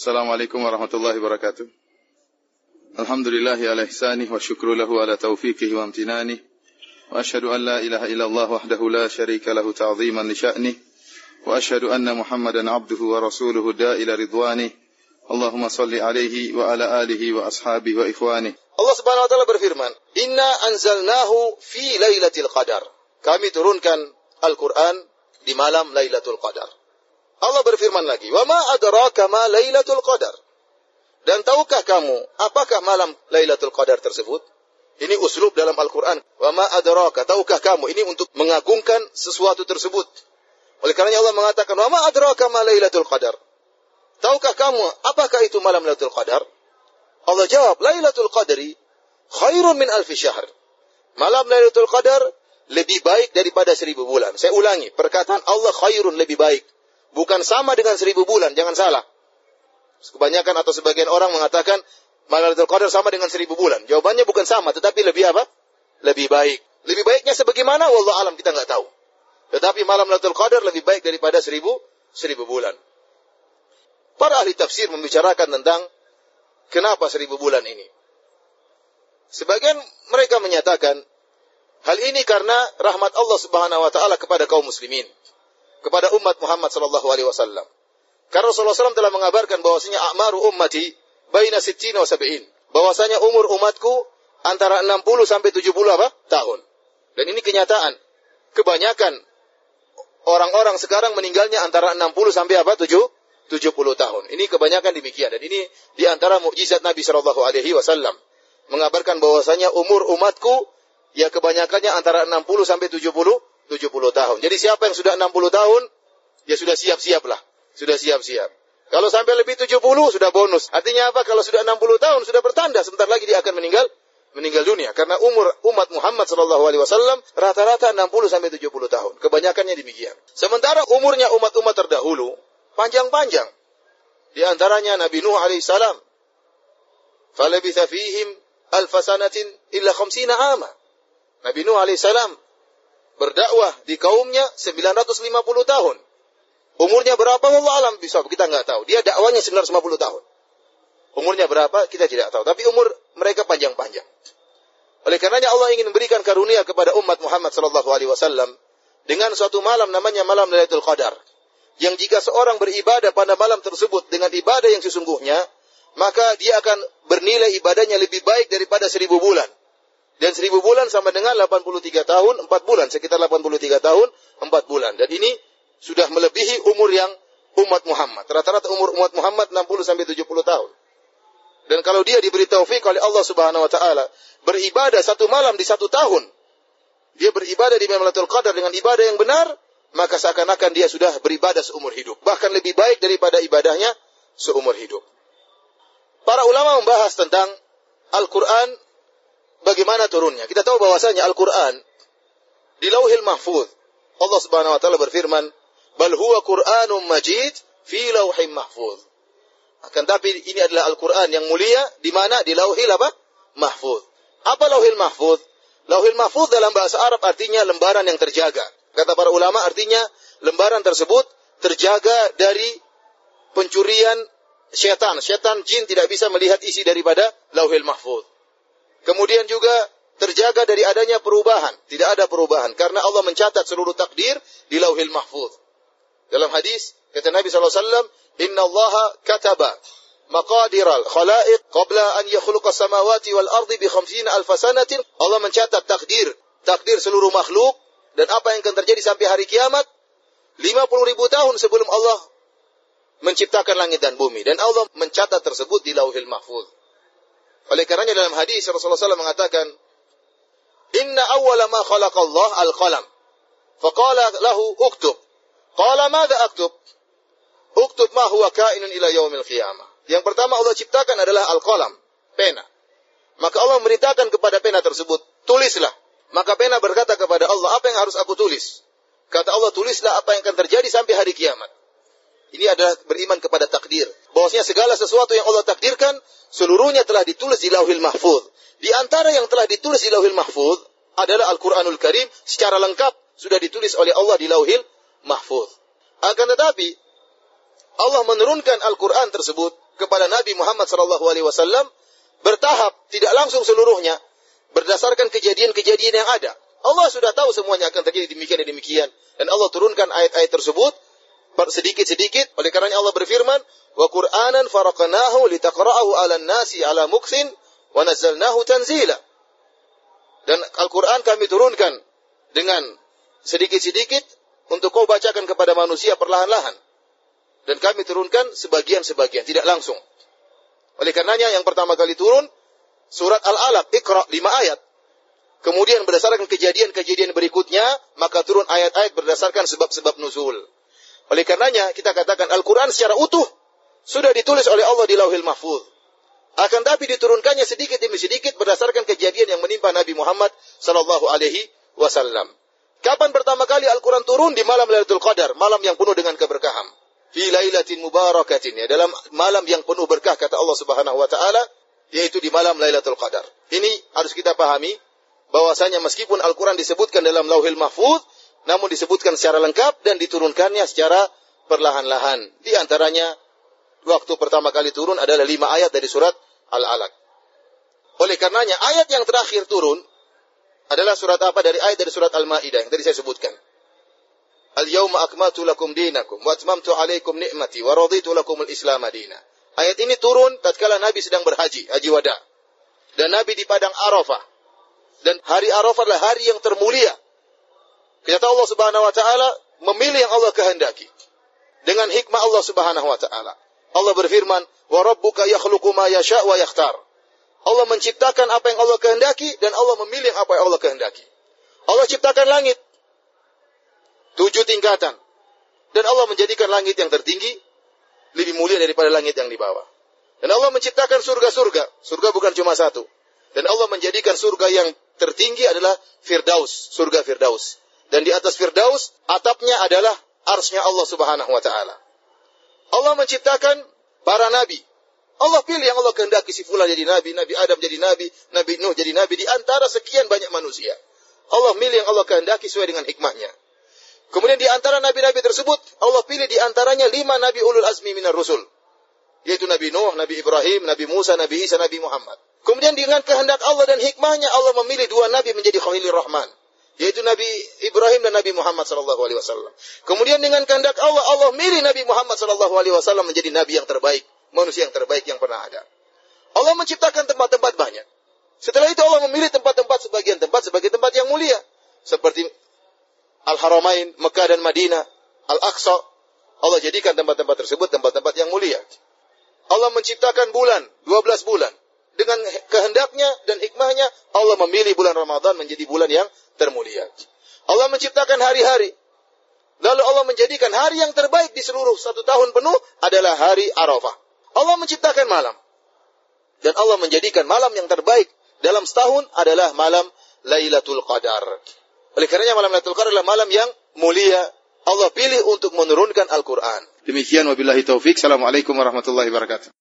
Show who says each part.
Speaker 1: السلام عليكم ورحمة الله وبركاته. الحمد لله على إحسانه والشكر له على توفيقه وامتنانه. وأشهد أن لا إله إلا الله وحده لا شريك له تعظيما لشأنه. وأشهد أن محمدا عبده ورسوله دا إلى رضوانه. اللهم صل عليه وعلى آله وأصحابه وإخوانه.
Speaker 2: Allah Subhanahu wa taala berfirman, "Inna anzalnahu fi lailatul qadar." Kami turunkan Al-Qur'an di malam Lailatul Qadar. Allah berfirman lagi, "Wa ma adraka ma Lailatul Qadar?" Dan tahukah kamu apakah malam Lailatul Qadar tersebut? Ini uslub dalam Al-Qur'an. "Wa ma adraka?" Tahukah kamu? Ini untuk mengagungkan sesuatu tersebut. Oleh karenanya Allah mengatakan, "Wa ma adraka ma Lailatul Qadar?" Tahukah kamu apakah itu malam Lailatul Qadar? Allah jawab, Lailatul Qadri khairun min alfi syahr. Malam Lailatul Qadar lebih baik daripada seribu bulan. Saya ulangi, perkataan Allah khairun lebih baik. Bukan sama dengan seribu bulan, jangan salah. Kebanyakan atau sebagian orang mengatakan malam Lailatul Qadar sama dengan seribu bulan. Jawabannya bukan sama, tetapi lebih apa? Lebih baik. Lebih baiknya sebagaimana? Wallah alam kita nggak tahu. Tetapi malam Lailatul Qadar lebih baik daripada seribu seribu bulan. Para ahli tafsir membicarakan tentang kenapa seribu bulan ini. Sebagian mereka menyatakan hal ini karena rahmat Allah Subhanahu wa taala kepada kaum muslimin, kepada umat Muhammad sallallahu alaihi wasallam. Karena Rasulullah SAW telah mengabarkan bahwasanya a'maru ummati baina sittina wa sab'in. Bahwasanya umur umatku antara 60 sampai 70 apa? tahun. Dan ini kenyataan. Kebanyakan orang-orang sekarang meninggalnya antara 60 sampai apa? 7 70 tahun. Ini kebanyakan demikian dan ini di antara mukjizat Nabi Shallallahu alaihi wasallam mengabarkan bahwasanya umur umatku ya kebanyakannya antara 60 sampai 70 70 tahun. Jadi siapa yang sudah 60 tahun ya sudah siap-siap lah. Sudah siap-siap. Kalau sampai lebih 70 sudah bonus. Artinya apa? Kalau sudah 60 tahun sudah bertanda sebentar lagi dia akan meninggal meninggal dunia karena umur umat Muhammad sallallahu alaihi wasallam rata-rata 60 sampai 70 tahun. Kebanyakannya demikian. Sementara umurnya umat-umat terdahulu panjang-panjang. Di antaranya Nabi Nuh alaihissalam. Falabitha fihim alfasanatin illa khamsina ama. Nabi Nuh alaihissalam berdakwah di kaumnya 950 tahun. Umurnya berapa Allah alam bisa kita nggak tahu. Dia dakwanya 950 tahun. Umurnya berapa kita tidak tahu. Tapi umur mereka panjang-panjang. Oleh karenanya Allah ingin memberikan karunia kepada umat Muhammad sallallahu alaihi wasallam dengan suatu malam namanya malam Lailatul Qadar. Yang jika seorang beribadah pada malam tersebut dengan ibadah yang sesungguhnya, maka dia akan bernilai ibadahnya lebih baik daripada seribu bulan. Dan seribu bulan sama dengan 83 tahun, 4 bulan. Sekitar 83 tahun, 4 bulan. Dan ini sudah melebihi umur yang umat Muhammad. Rata-rata umur umat Muhammad 60 sampai 70 tahun. Dan kalau dia diberi taufik oleh Allah Subhanahu wa taala beribadah satu malam di satu tahun, dia beribadah di Lailatul Qadar dengan ibadah yang benar, maka seakan-akan dia sudah beribadah seumur hidup, bahkan lebih baik daripada ibadahnya seumur hidup. Para ulama membahas tentang Al-Qur'an bagaimana turunnya. Kita tahu bahwasanya Al-Qur'an di Lauhil Mahfuz Allah Subhanahu wa taala berfirman, "Bal huwa Qur'anun Majid fi Lauhim Mahfuz." Akan tapi ini adalah Al-Qur'an yang mulia di mana di Lauhil apa? Mahfuz. Apa Lauhil Mahfuz? Lauhil Mahfuz dalam bahasa Arab artinya lembaran yang terjaga. Kata para ulama artinya lembaran tersebut terjaga dari pencurian syaitan. Syaitan jin tidak bisa melihat isi daripada Lauhil Mahfuz. Kemudian juga terjaga dari adanya perubahan. Tidak ada perubahan. Karena Allah mencatat seluruh takdir di lauhil mahfuz. Dalam hadis, kata Nabi SAW, Inna Allah kataba maqadiral khalaiq qabla an yakhluqa samawati wal ardi bi khamsina alfa sanatin. Allah mencatat takdir. Takdir seluruh makhluk. Dan apa yang akan terjadi sampai hari kiamat. 50 ribu tahun sebelum Allah menciptakan langit dan bumi. Dan Allah mencatat tersebut di lauhil mahfuz. Oleh karenanya dalam hadis Rasulullah SAW mengatakan, Inna awwala ma khalaqallah al-qalam. Faqala lahu uktub. Qala madha aktub? Uktub ma huwa kainun ila yaumil qiyamah. Yang pertama Allah ciptakan adalah al-qalam, pena. Maka Allah memerintahkan kepada pena tersebut, tulislah. Maka pena berkata kepada Allah, apa yang harus aku tulis? Kata Allah, tulislah apa yang akan terjadi sampai hari kiamat. Ini adalah beriman kepada takdir. Bahwasanya segala sesuatu yang Allah takdirkan, seluruhnya telah ditulis di lauhil mahfuz. Di antara yang telah ditulis di lauhil mahfuz adalah Al-Quranul Karim secara lengkap sudah ditulis oleh Allah di lauhil mahfuz. Akan tetapi, Allah menurunkan Al-Quran tersebut kepada Nabi Muhammad wasallam bertahap, tidak langsung seluruhnya berdasarkan kejadian-kejadian yang ada. Allah sudah tahu semuanya akan terjadi demikian dan demikian dan Allah turunkan ayat-ayat tersebut sedikit-sedikit oleh karenanya Allah berfirman wa Qur'anan faraqnahu litaqra'ahu 'alan nasi 'ala mukthin wa nazzalnahu tanzila. Dan Al-Qur'an kami turunkan dengan sedikit-sedikit untuk kau bacakan kepada manusia perlahan-lahan. Dan kami turunkan sebagian-sebagian tidak langsung. Oleh karenanya yang pertama kali turun surat Al-Alaq Iqra 5 ayat. Kemudian berdasarkan kejadian-kejadian berikutnya maka turun ayat-ayat berdasarkan sebab-sebab nuzul oleh karenanya kita katakan Al-Quran secara utuh sudah ditulis oleh Allah di lauhil mahfuz. Akan tapi diturunkannya sedikit demi sedikit berdasarkan kejadian yang menimpa Nabi Muhammad sallallahu alaihi wasallam. Kapan pertama kali Al-Quran turun? Di malam Lailatul Qadar, malam yang penuh dengan keberkahan. Fi lailatin mubarakatin, ya, dalam malam yang penuh berkah kata Allah Subhanahu wa taala, yaitu di malam Lailatul Qadar. Ini harus kita pahami bahwasanya meskipun Al-Quran disebutkan dalam Lauhil Mahfuz, namun disebutkan secara lengkap dan diturunkannya secara perlahan-lahan. Di antaranya waktu pertama kali turun adalah lima ayat dari surat Al-Alaq. Oleh karenanya ayat yang terakhir turun adalah surat apa dari ayat dari surat Al-Maidah yang tadi saya sebutkan. Al-yawma akmaltu lakum dinakum wa atmamtu alaikum ni'mati wa raditu lakum al-islam dina. Ayat ini turun tatkala Nabi sedang berhaji, haji wada. Dan Nabi di padang Arafah. Dan hari Arafah adalah hari yang termulia Kata Allah Subhanahu wa taala memilih yang Allah kehendaki. Dengan hikmah Allah Subhanahu wa taala. Allah berfirman, "Wa rabbuka yakhluqu ma yasha' wa yakhtar." Allah menciptakan apa yang Allah kehendaki dan Allah memilih apa yang Allah kehendaki. Allah ciptakan langit tujuh tingkatan dan Allah menjadikan langit yang tertinggi lebih mulia daripada langit yang di bawah. Dan Allah menciptakan surga-surga. Surga bukan cuma satu. Dan Allah menjadikan surga yang tertinggi adalah Firdaus, surga Firdaus. Dan di atas Firdaus, atapnya adalah arsnya Allah subhanahu wa ta'ala. Allah menciptakan para nabi. Allah pilih yang Allah kehendaki si fulan jadi nabi, Nabi Adam jadi nabi, Nabi Nuh jadi nabi di antara sekian banyak manusia. Allah pilih yang Allah kehendaki sesuai dengan hikmahnya. Kemudian di antara nabi-nabi tersebut, Allah pilih di antaranya lima nabi ulul azmi minar rusul. Yaitu Nabi Nuh, Nabi Ibrahim, Nabi Musa, Nabi Isa, Nabi Muhammad. Kemudian dengan kehendak Allah dan hikmahnya, Allah memilih dua nabi menjadi Khalilur Rahman yaitu Nabi Ibrahim dan Nabi Muhammad sallallahu alaihi wasallam. Kemudian dengan kehendak Allah, Allah milih Nabi Muhammad sallallahu alaihi wasallam menjadi nabi yang terbaik, manusia yang terbaik yang pernah ada. Allah menciptakan tempat-tempat banyak. Setelah itu Allah memilih tempat-tempat sebagian tempat sebagai tempat yang mulia, seperti Al-Haramain, Mekah dan Madinah, Al-Aqsa. Allah jadikan tempat-tempat tersebut tempat-tempat yang mulia. Allah menciptakan bulan, 12 bulan. Dengan kehendaknya dan hikmahnya, Allah memilih bulan Ramadan menjadi bulan yang termulia. Allah menciptakan hari-hari. Lalu Allah menjadikan hari yang terbaik di seluruh satu tahun penuh adalah hari Arafah. Allah menciptakan malam. Dan Allah menjadikan malam yang terbaik dalam setahun adalah malam Lailatul Qadar. Oleh karenanya malam Lailatul Qadar adalah malam yang mulia. Allah pilih untuk menurunkan Al-Quran.
Speaker 1: Demikian wabillahi taufik. Assalamualaikum warahmatullahi wabarakatuh.